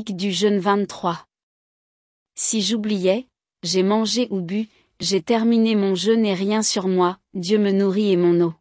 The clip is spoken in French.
Du jeûne 23. Si j'oubliais, j'ai mangé ou bu, j'ai terminé mon jeûne et rien sur moi, Dieu me nourrit et mon eau.